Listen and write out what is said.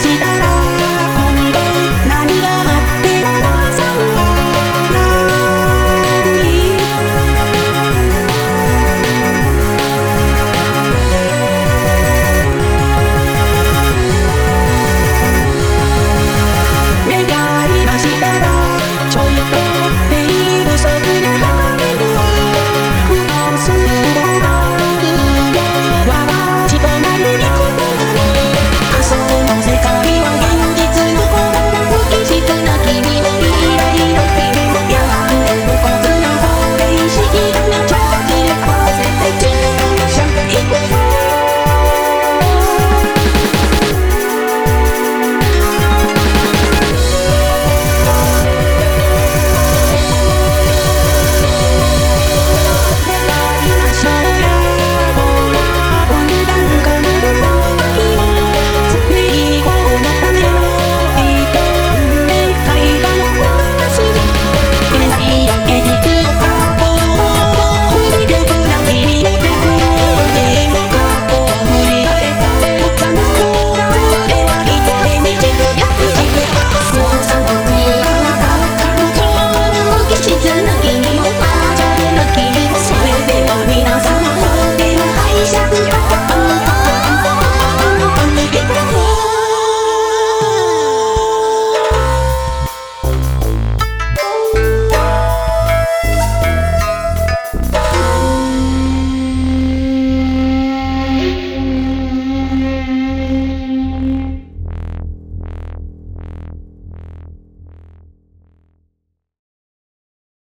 closet